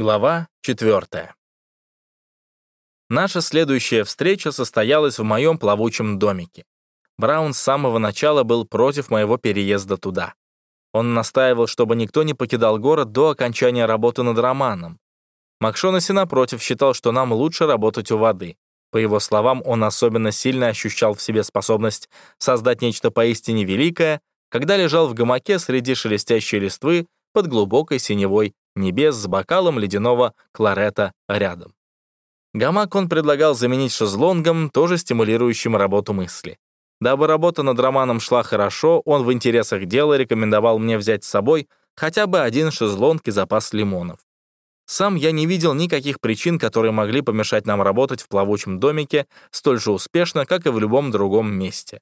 Глава 4. Наша следующая встреча состоялась в моем плавучем домике. Браун с самого начала был против моего переезда туда. Он настаивал, чтобы никто не покидал город до окончания работы над романом. Макшонаси, напротив, считал, что нам лучше работать у воды. По его словам, он особенно сильно ощущал в себе способность создать нечто поистине великое, когда лежал в гамаке среди шелестящей листвы под глубокой синевой небес с бокалом ледяного кларета рядом. Гамак он предлагал заменить шезлонгом, тоже стимулирующим работу мысли. Дабы работа над романом шла хорошо, он в интересах дела рекомендовал мне взять с собой хотя бы один шезлонг и запас лимонов. Сам я не видел никаких причин, которые могли помешать нам работать в плавучем домике столь же успешно, как и в любом другом месте.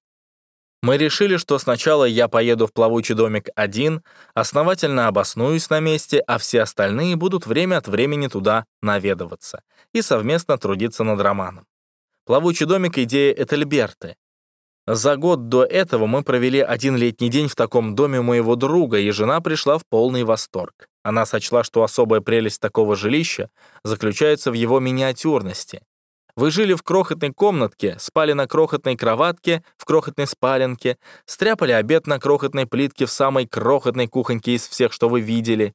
Мы решили, что сначала я поеду в плавучий домик один, основательно обоснуюсь на месте, а все остальные будут время от времени туда наведываться и совместно трудиться над романом. Плавучий домик — идея Этельберты. За год до этого мы провели один летний день в таком доме моего друга, и жена пришла в полный восторг. Она сочла, что особая прелесть такого жилища заключается в его миниатюрности. Вы жили в крохотной комнатке, спали на крохотной кроватке, в крохотной спаленке, стряпали обед на крохотной плитке в самой крохотной кухоньке из всех, что вы видели.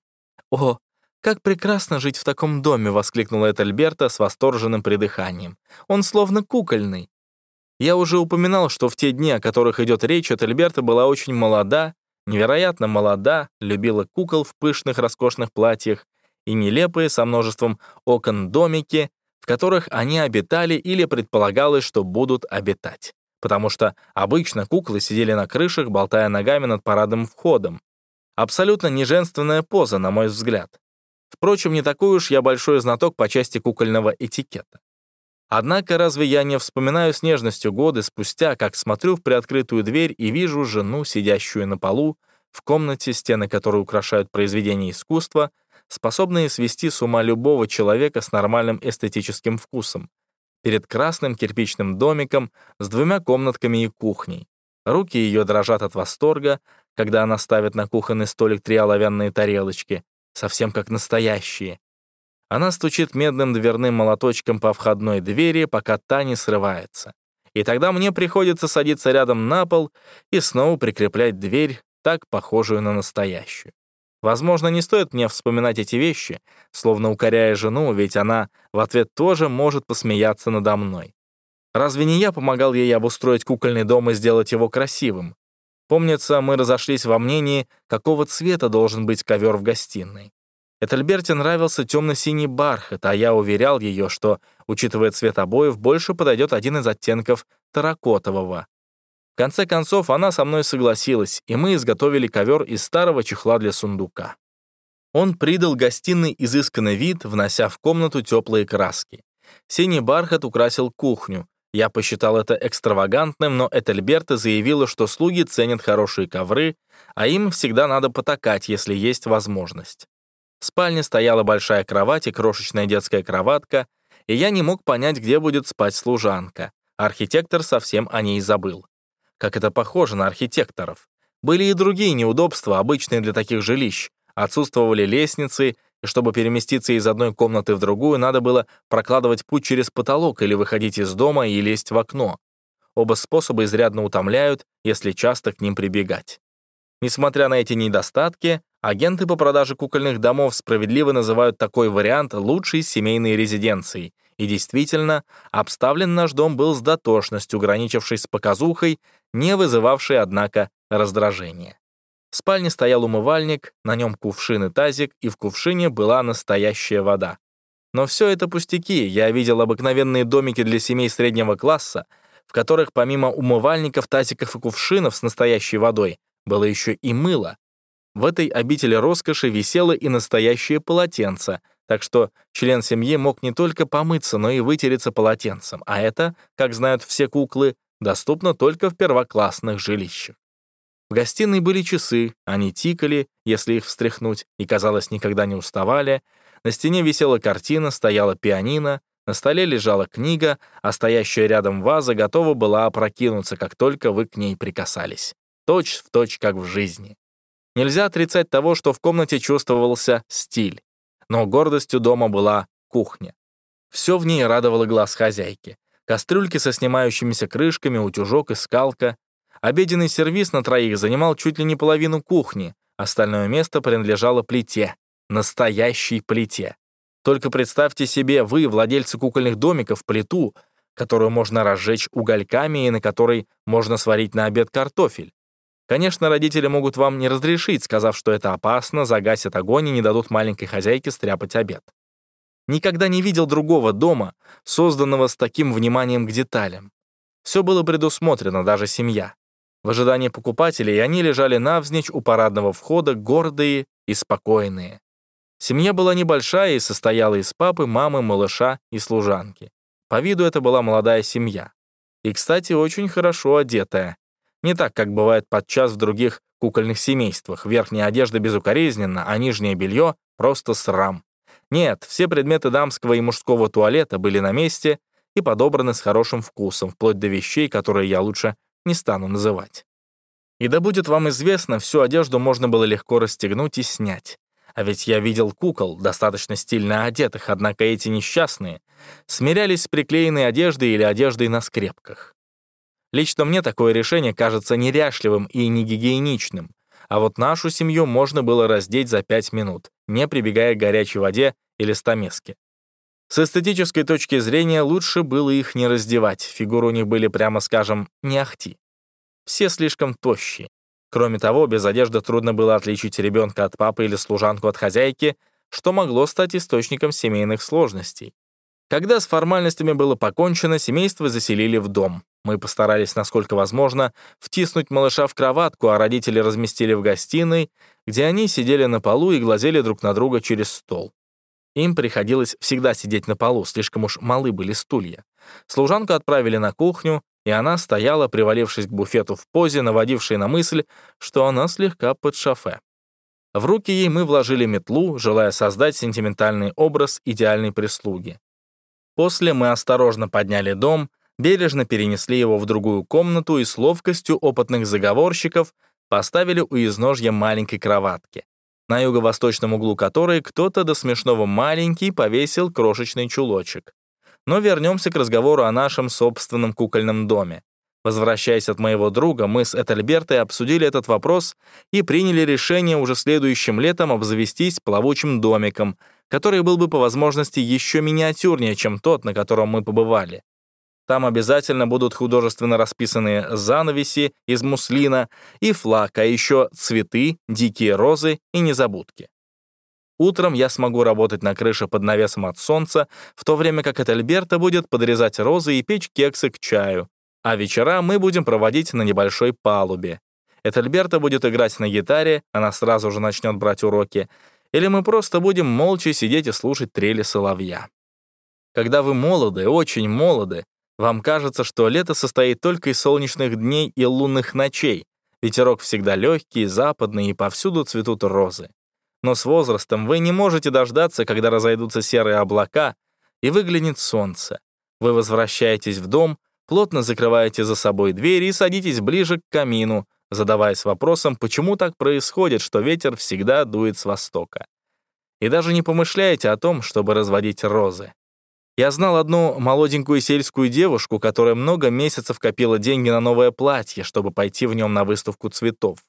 «О, как прекрасно жить в таком доме!» — воскликнула Этельберта с восторженным придыханием. «Он словно кукольный». Я уже упоминал, что в те дни, о которых идет речь, Этельберта была очень молода, невероятно молода, любила кукол в пышных роскошных платьях и нелепые со множеством окон домики, в которых они обитали или предполагалось, что будут обитать. Потому что обычно куклы сидели на крышах, болтая ногами над парадным входом. Абсолютно неженственная поза, на мой взгляд. Впрочем, не такой уж я большой знаток по части кукольного этикета. Однако разве я не вспоминаю с нежностью годы спустя, как смотрю в приоткрытую дверь и вижу жену, сидящую на полу, в комнате, стены которой украшают произведения искусства, способные свести с ума любого человека с нормальным эстетическим вкусом. Перед красным кирпичным домиком с двумя комнатками и кухней. Руки ее дрожат от восторга, когда она ставит на кухонный столик три оловянные тарелочки, совсем как настоящие. Она стучит медным дверным молоточком по входной двери, пока та не срывается. И тогда мне приходится садиться рядом на пол и снова прикреплять дверь, так похожую на настоящую. Возможно, не стоит мне вспоминать эти вещи, словно укоряя жену, ведь она в ответ тоже может посмеяться надо мной. Разве не я помогал ей обустроить кукольный дом и сделать его красивым? Помнится, мы разошлись во мнении, какого цвета должен быть ковер в гостиной. Этельберте нравился темно-синий бархат, а я уверял ее, что, учитывая цвет обоев, больше подойдет один из оттенков таракотового. В конце концов, она со мной согласилась, и мы изготовили ковер из старого чехла для сундука. Он придал гостиной изысканный вид, внося в комнату теплые краски. Синий бархат украсил кухню. Я посчитал это экстравагантным, но Этельберта заявила, что слуги ценят хорошие ковры, а им всегда надо потакать, если есть возможность. В спальне стояла большая кровать и крошечная детская кроватка, и я не мог понять, где будет спать служанка. Архитектор совсем о ней забыл как это похоже на архитекторов. Были и другие неудобства, обычные для таких жилищ. Отсутствовали лестницы, и чтобы переместиться из одной комнаты в другую, надо было прокладывать путь через потолок или выходить из дома и лезть в окно. Оба способа изрядно утомляют, если часто к ним прибегать. Несмотря на эти недостатки, агенты по продаже кукольных домов справедливо называют такой вариант лучшей семейной резиденцией, и действительно, обставлен наш дом был с дотошностью, граничившей с показухой, не вызывавшей, однако, раздражения. В спальне стоял умывальник, на нем кувшин и тазик, и в кувшине была настоящая вода. Но все это пустяки, я видел обыкновенные домики для семей среднего класса, в которых помимо умывальников, тазиков и кувшинов с настоящей водой было еще и мыло. В этой обители роскоши висело и настоящее полотенце, так что член семьи мог не только помыться, но и вытереться полотенцем, а это, как знают все куклы, доступно только в первоклассных жилищах. В гостиной были часы, они тикали, если их встряхнуть, и, казалось, никогда не уставали. На стене висела картина, стояла пианино, на столе лежала книга, а стоящая рядом ваза готова была опрокинуться, как только вы к ней прикасались. Точь в точь, как в жизни. Нельзя отрицать того, что в комнате чувствовался стиль. Но гордостью дома была кухня. Все в ней радовало глаз хозяйки. Кастрюльки со снимающимися крышками, утюжок и скалка. Обеденный сервиз на троих занимал чуть ли не половину кухни, остальное место принадлежало плите, настоящей плите. Только представьте себе, вы, владельцы кукольных домиков, плиту, которую можно разжечь угольками и на которой можно сварить на обед картофель. Конечно, родители могут вам не разрешить, сказав, что это опасно, загасят огонь и не дадут маленькой хозяйке стряпать обед. Никогда не видел другого дома, созданного с таким вниманием к деталям. Все было предусмотрено, даже семья. В ожидании покупателей они лежали навзничь у парадного входа, гордые и спокойные. Семья была небольшая и состояла из папы, мамы, малыша и служанки. По виду это была молодая семья. И, кстати, очень хорошо одетая. Не так, как бывает подчас в других кукольных семействах. Верхняя одежда безукоризненна, а нижнее белье — просто срам. Нет, все предметы дамского и мужского туалета были на месте и подобраны с хорошим вкусом, вплоть до вещей, которые я лучше не стану называть. И да будет вам известно, всю одежду можно было легко расстегнуть и снять. А ведь я видел кукол, достаточно стильно одетых, однако эти несчастные смирялись с приклеенной одеждой или одеждой на скрепках. Лично мне такое решение кажется неряшливым и негигиеничным, а вот нашу семью можно было раздеть за пять минут, не прибегая к горячей воде или стамеске. С эстетической точки зрения лучше было их не раздевать, фигуры у них были, прямо скажем, не ахти. Все слишком тощие. Кроме того, без одежды трудно было отличить ребенка от папы или служанку от хозяйки, что могло стать источником семейных сложностей. Когда с формальностями было покончено, семейство заселили в дом. Мы постарались, насколько возможно, втиснуть малыша в кроватку, а родители разместили в гостиной, где они сидели на полу и глазели друг на друга через стол. Им приходилось всегда сидеть на полу, слишком уж малы были стулья. Служанку отправили на кухню, и она стояла, привалившись к буфету в позе, наводившей на мысль, что она слегка под шофе. В руки ей мы вложили метлу, желая создать сентиментальный образ идеальной прислуги. После мы осторожно подняли дом, бережно перенесли его в другую комнату и с ловкостью опытных заговорщиков поставили у изножья маленькой кроватки, на юго-восточном углу которой кто-то до смешного маленький повесил крошечный чулочек. Но вернемся к разговору о нашем собственном кукольном доме. Возвращаясь от моего друга, мы с Этельбертой обсудили этот вопрос и приняли решение уже следующим летом обзавестись плавучим домиком, который был бы по возможности еще миниатюрнее, чем тот, на котором мы побывали. Там обязательно будут художественно расписанные занавеси из муслина и флаг, а еще цветы, дикие розы и незабудки. Утром я смогу работать на крыше под навесом от солнца, в то время как Этельберта будет подрезать розы и печь кексы к чаю. А вечера мы будем проводить на небольшой палубе. Этельберта будет играть на гитаре, она сразу же начнет брать уроки, или мы просто будем молча сидеть и слушать трели соловья. Когда вы молоды, очень молоды, вам кажется, что лето состоит только из солнечных дней и лунных ночей, ветерок всегда легкий, западный, и повсюду цветут розы. Но с возрастом вы не можете дождаться, когда разойдутся серые облака, и выглянет солнце. Вы возвращаетесь в дом, плотно закрываете за собой дверь и садитесь ближе к камину, задаваясь вопросом, почему так происходит, что ветер всегда дует с востока. И даже не помышляете о том, чтобы разводить розы. Я знал одну молоденькую сельскую девушку, которая много месяцев копила деньги на новое платье, чтобы пойти в нем на выставку цветов.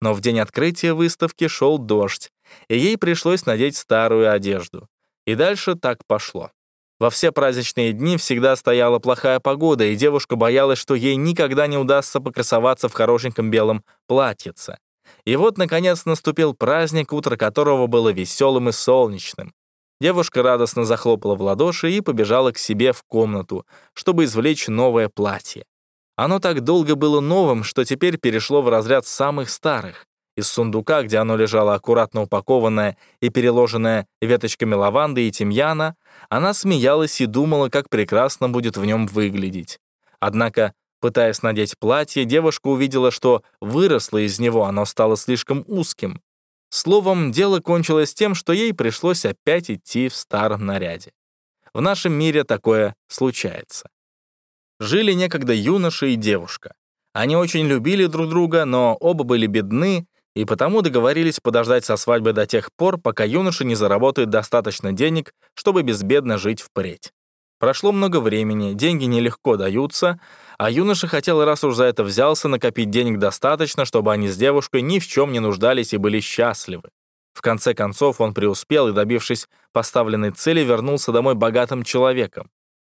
Но в день открытия выставки шел дождь, и ей пришлось надеть старую одежду. И дальше так пошло. Во все праздничные дни всегда стояла плохая погода, и девушка боялась, что ей никогда не удастся покрасоваться в хорошеньком белом платьице. И вот, наконец, наступил праздник, утро которого было веселым и солнечным. Девушка радостно захлопала в ладоши и побежала к себе в комнату, чтобы извлечь новое платье. Оно так долго было новым, что теперь перешло в разряд самых старых. Из сундука, где оно лежало аккуратно упакованное и переложенное веточками лаванды и тимьяна, она смеялась и думала, как прекрасно будет в нем выглядеть. Однако, пытаясь надеть платье, девушка увидела, что выросло из него, оно стало слишком узким. Словом, дело кончилось тем, что ей пришлось опять идти в старом наряде. В нашем мире такое случается. Жили некогда юноша и девушка. Они очень любили друг друга, но оба были бедны и потому договорились подождать со свадьбы до тех пор, пока юноша не заработает достаточно денег, чтобы безбедно жить впредь. Прошло много времени, деньги нелегко даются, а юноша хотел, раз уж за это взялся, накопить денег достаточно, чтобы они с девушкой ни в чем не нуждались и были счастливы. В конце концов он преуспел и, добившись поставленной цели, вернулся домой богатым человеком.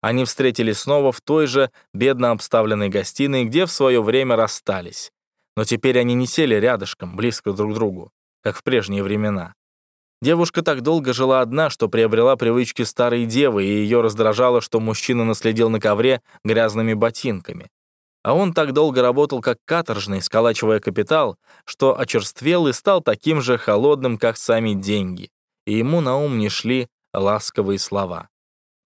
Они встретились снова в той же бедно обставленной гостиной, где в свое время расстались. Но теперь они не сели рядышком, близко друг к другу, как в прежние времена. Девушка так долго жила одна, что приобрела привычки старой девы, и ее раздражало, что мужчина наследил на ковре грязными ботинками. А он так долго работал как каторжный, сколачивая капитал, что очерствел и стал таким же холодным, как сами деньги. И ему на ум не шли ласковые слова.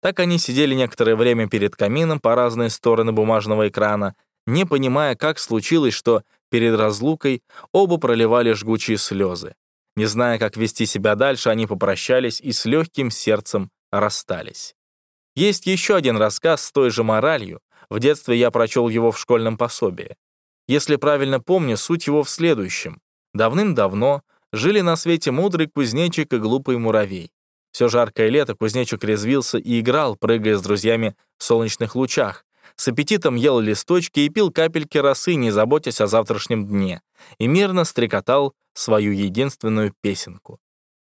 Так они сидели некоторое время перед камином по разные стороны бумажного экрана, не понимая, как случилось, что перед разлукой оба проливали жгучие слезы. Не зная, как вести себя дальше, они попрощались и с легким сердцем расстались. Есть еще один рассказ с той же моралью. В детстве я прочел его в школьном пособии. Если правильно помню, суть его в следующем. Давным-давно жили на свете мудрый кузнечик и глупый муравей. Все жаркое лето кузнечик резвился и играл, прыгая с друзьями в солнечных лучах. С аппетитом ел листочки и пил капельки росы, не заботясь о завтрашнем дне, и мирно стрекотал свою единственную песенку.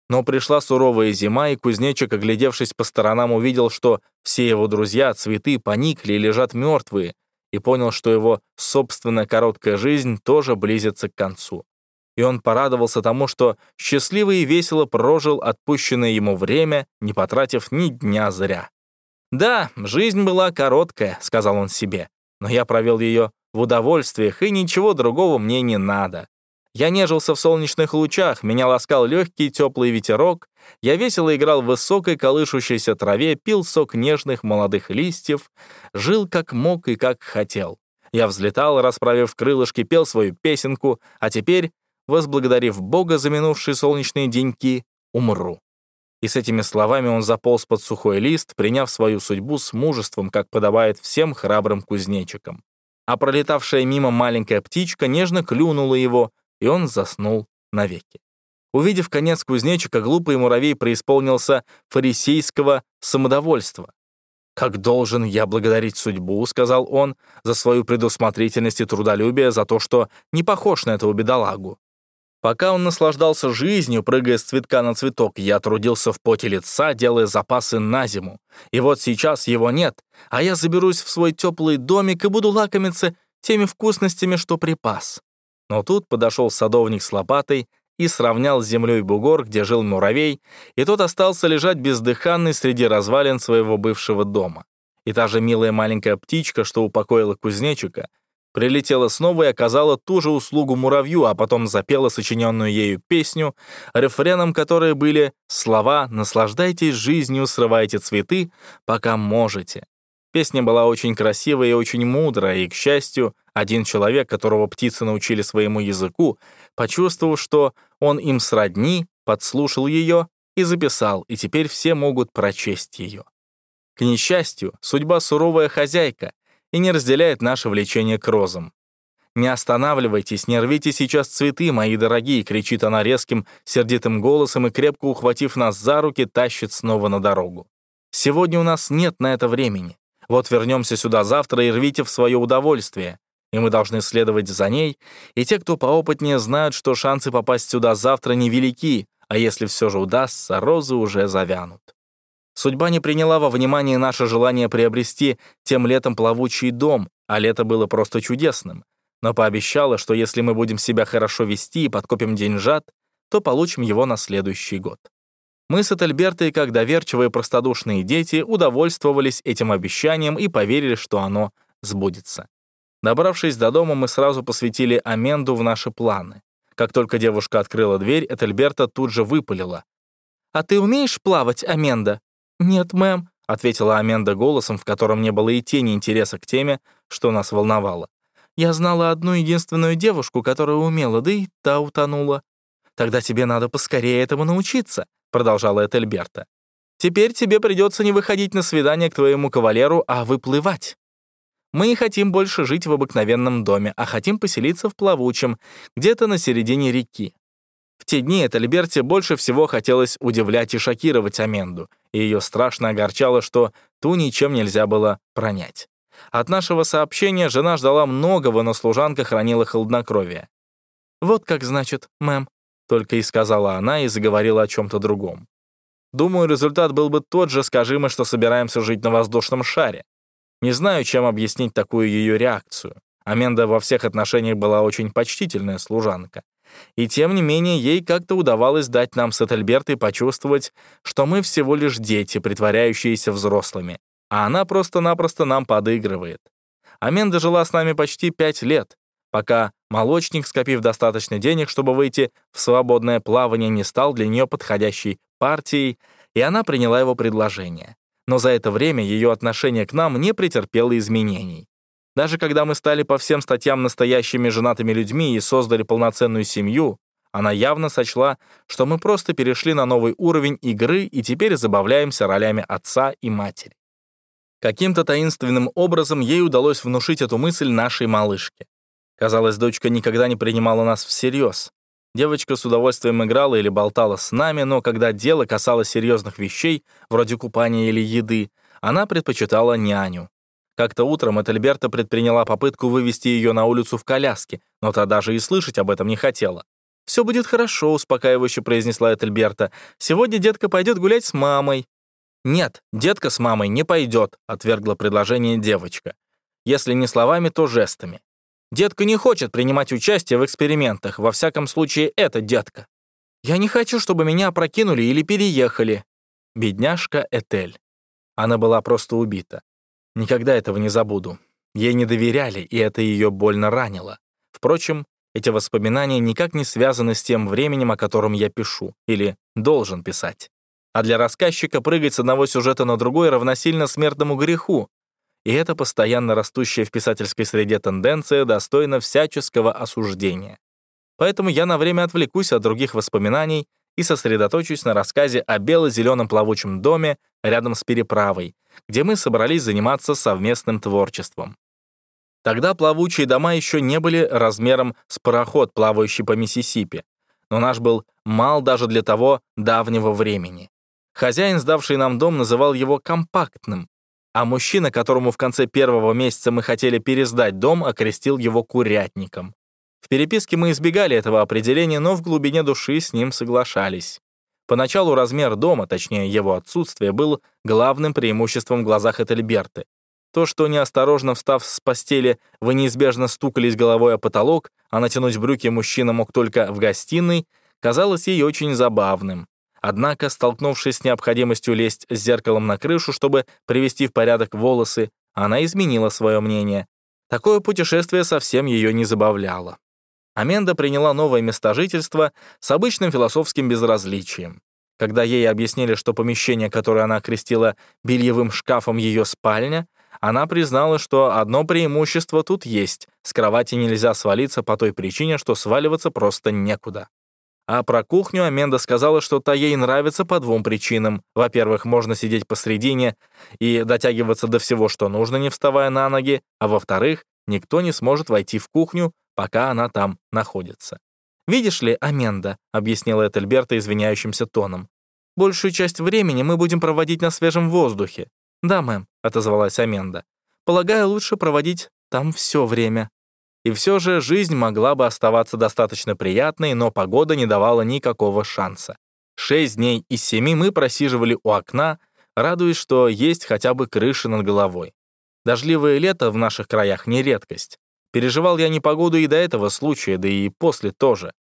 Но пришла суровая зима, и кузнечик, оглядевшись по сторонам, увидел, что все его друзья, цветы, поникли и лежат мертвые, и понял, что его собственная короткая жизнь тоже близится к концу и он порадовался тому, что счастливо и весело прожил отпущенное ему время, не потратив ни дня зря. «Да, жизнь была короткая», — сказал он себе, «но я провел ее в удовольствиях, и ничего другого мне не надо. Я нежился в солнечных лучах, меня ласкал легкий теплый ветерок, я весело играл в высокой колышущейся траве, пил сок нежных молодых листьев, жил как мог и как хотел. Я взлетал, расправив крылышки, пел свою песенку, а теперь возблагодарив Бога за минувшие солнечные деньки, умру. И с этими словами он заполз под сухой лист, приняв свою судьбу с мужеством, как подобает всем храбрым кузнечикам. А пролетавшая мимо маленькая птичка нежно клюнула его, и он заснул навеки. Увидев конец кузнечика, глупый муравей преисполнился фарисейского самодовольства. «Как должен я благодарить судьбу», — сказал он, «за свою предусмотрительность и трудолюбие, за то, что не похож на этого бедолагу. Пока он наслаждался жизнью, прыгая с цветка на цветок, я трудился в поте лица, делая запасы на зиму. И вот сейчас его нет, а я заберусь в свой теплый домик и буду лакомиться теми вкусностями, что припас. Но тут подошел садовник с лопатой и сравнял с землей бугор, где жил муравей, и тот остался лежать бездыханный среди развалин своего бывшего дома. И та же милая маленькая птичка, что упокоила кузнечика, прилетела снова и оказала ту же услугу муравью, а потом запела сочиненную ею песню, рефреном которой были слова «Наслаждайтесь жизнью, срывайте цветы, пока можете». Песня была очень красивая и очень мудрая, и, к счастью, один человек, которого птицы научили своему языку, почувствовав, что он им сродни, подслушал ее и записал, и теперь все могут прочесть ее. К несчастью, судьба суровая хозяйка, и не разделяет наше влечение к розам. «Не останавливайтесь, не рвите сейчас цветы, мои дорогие!» — кричит она резким, сердитым голосом и, крепко ухватив нас за руки, тащит снова на дорогу. «Сегодня у нас нет на это времени. Вот вернемся сюда завтра и рвите в свое удовольствие. И мы должны следовать за ней, и те, кто поопытнее, знают, что шансы попасть сюда завтра невелики, а если все же удастся, розы уже завянут. Судьба не приняла во внимание наше желание приобрести тем летом плавучий дом, а лето было просто чудесным, но пообещала, что если мы будем себя хорошо вести и подкопим деньжат, то получим его на следующий год. Мы с Этельбертой, как доверчивые простодушные дети, удовольствовались этим обещанием и поверили, что оно сбудется. Добравшись до дома, мы сразу посвятили Аменду в наши планы. Как только девушка открыла дверь, Этельберта тут же выпалила. «А ты умеешь плавать, Аменда?» «Нет, мэм», — ответила Аменда голосом, в котором не было и тени интереса к теме, что нас волновало. «Я знала одну единственную девушку, которая умела, да и та утонула». «Тогда тебе надо поскорее этому научиться», — продолжала Этельберта. «Теперь тебе придется не выходить на свидание к твоему кавалеру, а выплывать». Мы не хотим больше жить в обыкновенном доме, а хотим поселиться в плавучем, где-то на середине реки. В те дни Этельберте больше всего хотелось удивлять и шокировать Аменду, и ее страшно огорчало, что ту ничем нельзя было пронять. От нашего сообщения жена ждала многого, но служанка хранила хладнокровие. «Вот как значит, мэм», — только и сказала она и заговорила о чем-то другом. Думаю, результат был бы тот же, скажи мы, что собираемся жить на воздушном шаре. Не знаю, чем объяснить такую ее реакцию. Аменда во всех отношениях была очень почтительная служанка. И тем не менее, ей как-то удавалось дать нам с Этельбертой почувствовать, что мы всего лишь дети, притворяющиеся взрослыми, а она просто-напросто нам подыгрывает. Аменда жила с нами почти пять лет, пока молочник, скопив достаточно денег, чтобы выйти в свободное плавание, не стал для нее подходящей партией, и она приняла его предложение. Но за это время ее отношение к нам не претерпело изменений. Даже когда мы стали по всем статьям настоящими женатыми людьми и создали полноценную семью, она явно сочла, что мы просто перешли на новый уровень игры и теперь забавляемся ролями отца и матери. Каким-то таинственным образом ей удалось внушить эту мысль нашей малышке. Казалось, дочка никогда не принимала нас всерьез. Девочка с удовольствием играла или болтала с нами, но когда дело касалось серьезных вещей, вроде купания или еды, она предпочитала няню. Как-то утром Этельберта предприняла попытку вывести ее на улицу в коляске, но та даже и слышать об этом не хотела. «Все будет хорошо», — успокаивающе произнесла Этельберта. «Сегодня детка пойдет гулять с мамой». «Нет, детка с мамой не пойдет», — отвергла предложение девочка. Если не словами, то жестами. Детка не хочет принимать участие в экспериментах, во всяком случае, это детка. Я не хочу, чтобы меня опрокинули или переехали. Бедняжка Этель. Она была просто убита. Никогда этого не забуду. Ей не доверяли, и это ее больно ранило. Впрочем, эти воспоминания никак не связаны с тем временем, о котором я пишу, или должен писать а для рассказчика прыгать с одного сюжета на другой равносильно смертному греху. И эта постоянно растущая в писательской среде тенденция достойна всяческого осуждения. Поэтому я на время отвлекусь от других воспоминаний и сосредоточусь на рассказе о бело-зеленом плавучем доме рядом с переправой, где мы собрались заниматься совместным творчеством. Тогда плавучие дома еще не были размером с пароход, плавающий по Миссисипи, но наш был мал даже для того давнего времени. Хозяин, сдавший нам дом, называл его компактным, а мужчина, которому в конце первого месяца мы хотели пересдать дом, окрестил его курятником. В переписке мы избегали этого определения, но в глубине души с ним соглашались. Поначалу размер дома, точнее его отсутствие, был главным преимуществом в глазах Этельберты. То, что неосторожно встав с постели, вы неизбежно стукались головой о потолок, а натянуть брюки мужчина мог только в гостиной, казалось ей очень забавным. Однако, столкнувшись с необходимостью лезть с зеркалом на крышу, чтобы привести в порядок волосы, она изменила свое мнение. Такое путешествие совсем ее не забавляло. Аменда приняла новое место жительства с обычным философским безразличием. Когда ей объяснили, что помещение, которое она окрестила бельевым шкафом ее спальня, она признала, что одно преимущество тут есть — с кровати нельзя свалиться по той причине, что сваливаться просто некуда. А про кухню Аменда сказала, что та ей нравится по двум причинам. Во-первых, можно сидеть посредине и дотягиваться до всего, что нужно, не вставая на ноги, а во-вторых, никто не сможет войти в кухню, пока она там находится. «Видишь ли, Аменда», — объяснила Этельберта извиняющимся тоном, «большую часть времени мы будем проводить на свежем воздухе». «Да, мэм», — отозвалась Аменда. «Полагаю, лучше проводить там все время». И все же жизнь могла бы оставаться достаточно приятной, но погода не давала никакого шанса. Шесть дней из семи мы просиживали у окна, радуясь, что есть хотя бы крыша над головой. Дождливое лето в наших краях не редкость. Переживал я непогоду и до этого случая, да и после тоже.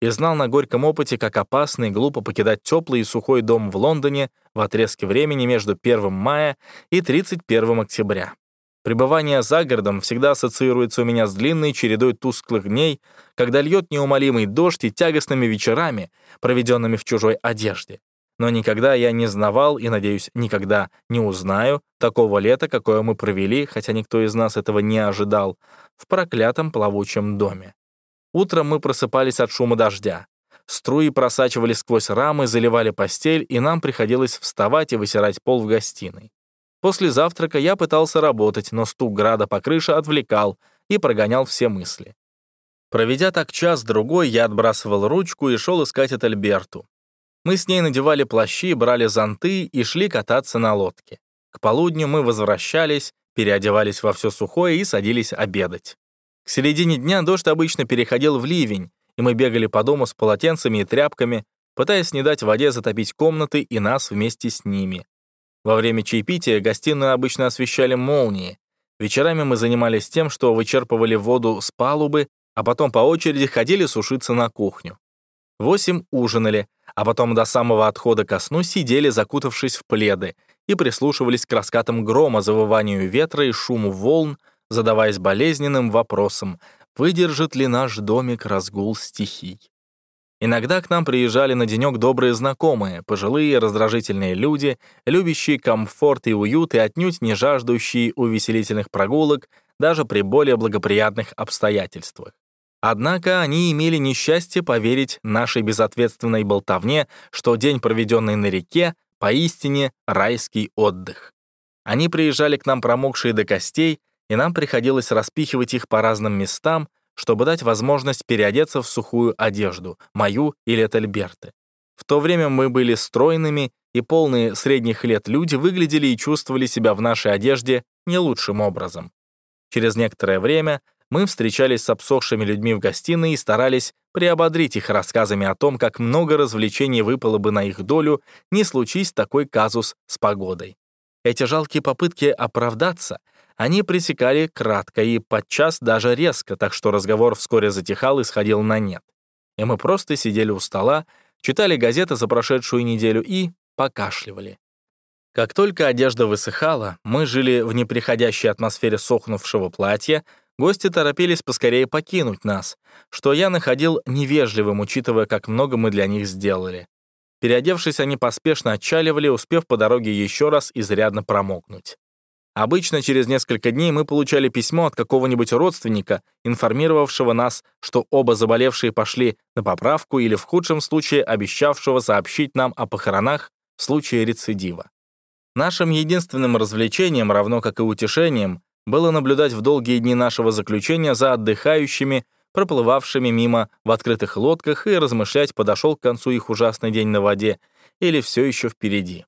И знал на горьком опыте, как опасно и глупо покидать теплый и сухой дом в Лондоне в отрезке времени между 1 мая и 31 октября. Пребывание за городом всегда ассоциируется у меня с длинной чередой тусклых дней, когда льет неумолимый дождь и тягостными вечерами, проведенными в чужой одежде. Но никогда я не знавал и, надеюсь, никогда не узнаю такого лета, какое мы провели, хотя никто из нас этого не ожидал, в проклятом плавучем доме. Утром мы просыпались от шума дождя. Струи просачивались сквозь рамы, заливали постель, и нам приходилось вставать и вытирать пол в гостиной. После завтрака я пытался работать, но стук града по крыше отвлекал и прогонял все мысли. Проведя так час-другой, я отбрасывал ручку и шел искать Этельберту. Мы с ней надевали плащи, брали зонты и шли кататься на лодке. К полудню мы возвращались, переодевались во все сухое и садились обедать. К середине дня дождь обычно переходил в ливень, и мы бегали по дому с полотенцами и тряпками, пытаясь не дать воде затопить комнаты и нас вместе с ними. Во время чаепития гостиную обычно освещали молнии. Вечерами мы занимались тем, что вычерпывали воду с палубы, а потом по очереди ходили сушиться на кухню. Восемь ужинали, а потом до самого отхода ко сну сидели, закутавшись в пледы, и прислушивались к раскатам грома, завыванию ветра и шуму волн, задаваясь болезненным вопросом, выдержит ли наш домик разгул стихий. Иногда к нам приезжали на денек добрые знакомые, пожилые, раздражительные люди, любящие комфорт и уют и отнюдь не жаждущие увеселительных прогулок даже при более благоприятных обстоятельствах. Однако они имели несчастье поверить нашей безответственной болтовне, что день, проведенный на реке, поистине райский отдых. Они приезжали к нам промокшие до костей, и нам приходилось распихивать их по разным местам, чтобы дать возможность переодеться в сухую одежду, мою или Этельберты. В то время мы были стройными, и полные средних лет люди выглядели и чувствовали себя в нашей одежде не лучшим образом. Через некоторое время мы встречались с обсохшими людьми в гостиной и старались приободрить их рассказами о том, как много развлечений выпало бы на их долю, не случись такой казус с погодой. Эти жалкие попытки оправдаться они пресекали кратко и подчас даже резко, так что разговор вскоре затихал и сходил на нет. И мы просто сидели у стола, читали газеты за прошедшую неделю и покашливали. Как только одежда высыхала, мы жили в неприходящей атмосфере сохнувшего платья, гости торопились поскорее покинуть нас, что я находил невежливым, учитывая, как много мы для них сделали. Переодевшись, они поспешно отчаливали, успев по дороге еще раз изрядно промокнуть. Обычно через несколько дней мы получали письмо от какого-нибудь родственника, информировавшего нас, что оба заболевшие пошли на поправку или в худшем случае обещавшего сообщить нам о похоронах в случае рецидива. Нашим единственным развлечением, равно как и утешением, было наблюдать в долгие дни нашего заключения за отдыхающими, проплывавшими мимо в открытых лодках и размышлять, подошел к концу их ужасный день на воде или все еще впереди.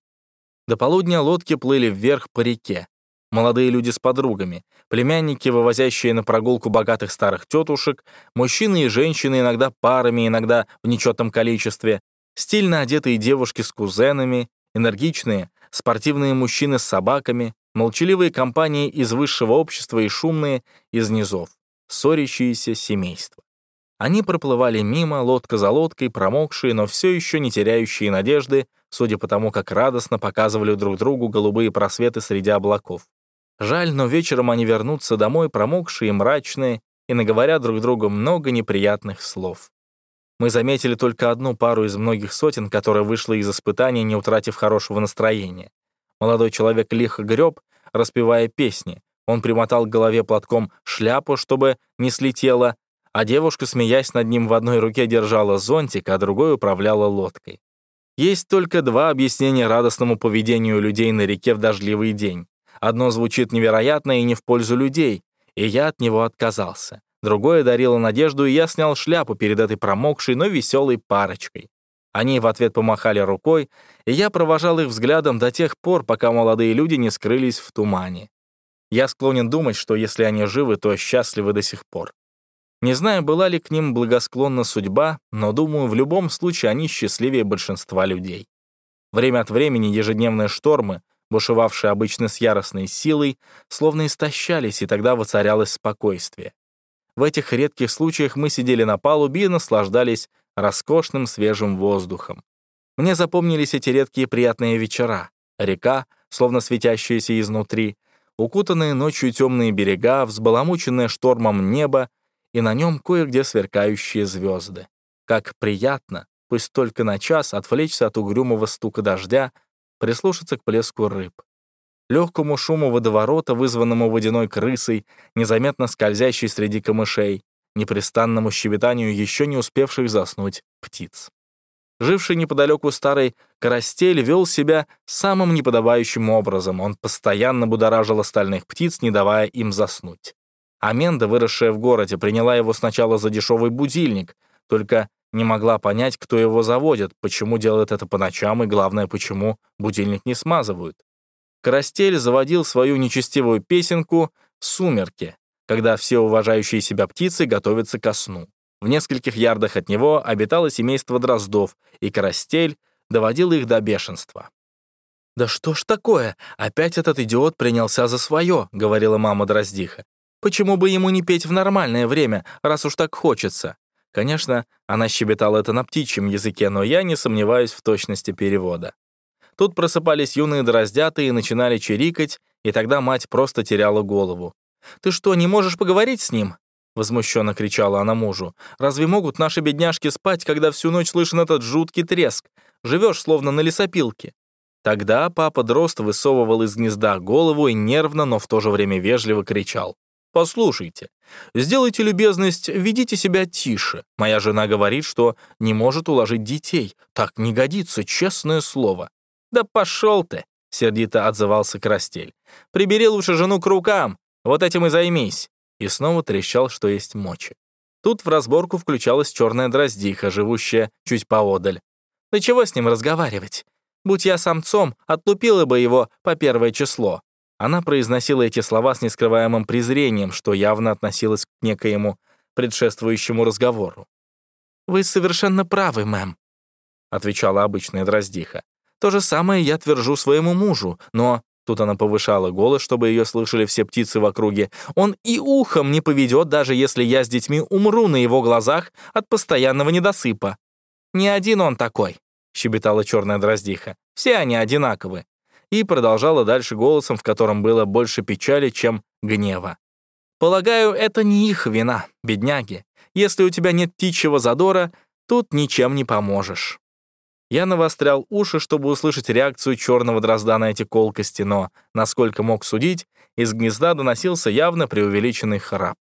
До полудня лодки плыли вверх по реке молодые люди с подругами, племянники, вывозящие на прогулку богатых старых тетушек, мужчины и женщины, иногда парами, иногда в нечетном количестве, стильно одетые девушки с кузенами, энергичные, спортивные мужчины с собаками, молчаливые компании из высшего общества и шумные из низов, ссорящиеся семейства. Они проплывали мимо, лодка за лодкой, промокшие, но все еще не теряющие надежды, судя по тому, как радостно показывали друг другу голубые просветы среди облаков. Жаль, но вечером они вернутся домой промокшие мрачные и наговорят друг другу много неприятных слов. Мы заметили только одну пару из многих сотен, которая вышла из испытания, не утратив хорошего настроения. Молодой человек лихо греб, распевая песни. Он примотал к голове платком шляпу, чтобы не слетела, а девушка, смеясь над ним, в одной руке держала зонтик, а другой управляла лодкой. Есть только два объяснения радостному поведению людей на реке в дождливый день. Одно звучит невероятно и не в пользу людей, и я от него отказался. Другое дарило надежду, и я снял шляпу перед этой промокшей, но веселой парочкой. Они в ответ помахали рукой, и я провожал их взглядом до тех пор, пока молодые люди не скрылись в тумане. Я склонен думать, что если они живы, то счастливы до сих пор. Не знаю, была ли к ним благосклонна судьба, но, думаю, в любом случае они счастливее большинства людей. Время от времени ежедневные штормы, бушевавшие обычно с яростной силой, словно истощались, и тогда воцарялось спокойствие. В этих редких случаях мы сидели на палубе и наслаждались роскошным свежим воздухом. Мне запомнились эти редкие приятные вечера. Река, словно светящаяся изнутри, укутанные ночью темные берега, взбаламученное штормом небо и на нем кое-где сверкающие звезды. Как приятно, пусть только на час, отвлечься от угрюмого стука дождя, прислушаться к плеску рыб. Легкому шуму водоворота, вызванному водяной крысой, незаметно скользящей среди камышей, непрестанному щебетанию еще не успевших заснуть птиц. Живший неподалеку старый Карастель вел себя самым неподобающим образом. Он постоянно будоражил остальных птиц, не давая им заснуть. Аменда, выросшая в городе, приняла его сначала за дешевый будильник, только не могла понять, кто его заводит, почему делает это по ночам и, главное, почему будильник не смазывают. Карастель заводил свою нечестивую песенку сумерки, когда все уважающие себя птицы готовятся ко сну. В нескольких ярдах от него обитало семейство дроздов, и Карастель доводил их до бешенства. «Да что ж такое? Опять этот идиот принялся за свое», — говорила мама Дроздиха. «Почему бы ему не петь в нормальное время, раз уж так хочется?» Конечно, она щебетала это на птичьем языке, но я не сомневаюсь в точности перевода. Тут просыпались юные дроздята и начинали чирикать, и тогда мать просто теряла голову. «Ты что, не можешь поговорить с ним?» Возмущенно кричала она мужу. «Разве могут наши бедняжки спать, когда всю ночь слышен этот жуткий треск? Живешь словно на лесопилке». Тогда папа Дрозд высовывал из гнезда голову и нервно, но в то же время вежливо кричал. «Послушайте, сделайте любезность, ведите себя тише. Моя жена говорит, что не может уложить детей. Так не годится, честное слово». «Да пошел ты!» — сердито отзывался Крастель. «Прибери лучше жену к рукам. Вот этим и займись и снова трещал, что есть мочи. Тут в разборку включалась черная дроздиха, живущая чуть поодаль. «Да чего с ним разговаривать? Будь я самцом, отлупила бы его по первое число». Она произносила эти слова с нескрываемым презрением, что явно относилось к некоему предшествующему разговору. «Вы совершенно правы, мэм», — отвечала обычная дроздиха. «То же самое я твержу своему мужу, но Тут она повышала голос, чтобы ее слышали все птицы в округе. «Он и ухом не поведет, даже если я с детьми умру на его глазах от постоянного недосыпа». «Не один он такой», — щебетала черная дроздиха. «Все они одинаковы». И продолжала дальше голосом, в котором было больше печали, чем гнева. «Полагаю, это не их вина, бедняги. Если у тебя нет птичьего задора, тут ничем не поможешь». Я навострял уши, чтобы услышать реакцию черного дрозда на эти колкости, но, насколько мог судить, из гнезда доносился явно преувеличенный храп.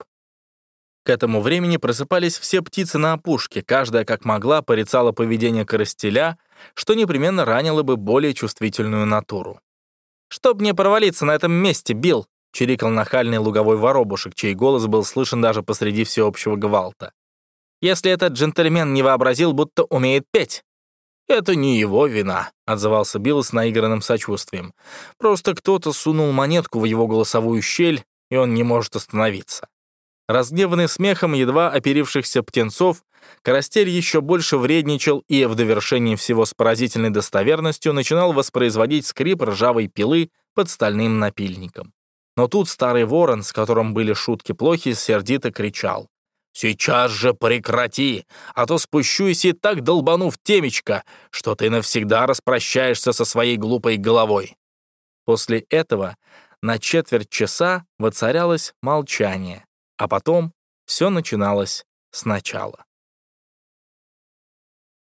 К этому времени просыпались все птицы на опушке, каждая как могла порицала поведение коростеля, что непременно ранило бы более чувствительную натуру. «Чтоб мне провалиться на этом месте, Билл!» — чирикал нахальный луговой воробушек, чей голос был слышен даже посреди всеобщего гвалта. «Если этот джентльмен не вообразил, будто умеет петь!» «Это не его вина», — отзывался Билл с наигранным сочувствием. «Просто кто-то сунул монетку в его голосовую щель, и он не может остановиться». Разгневанный смехом едва оперившихся птенцов, Карастель еще больше вредничал и в довершении всего с поразительной достоверностью начинал воспроизводить скрип ржавой пилы под стальным напильником. Но тут старый ворон, с которым были шутки плохи, сердито кричал. «Сейчас же прекрати, а то спущусь и так долбану в темечко, что ты навсегда распрощаешься со своей глупой головой». После этого на четверть часа воцарялось молчание, а потом все начиналось сначала.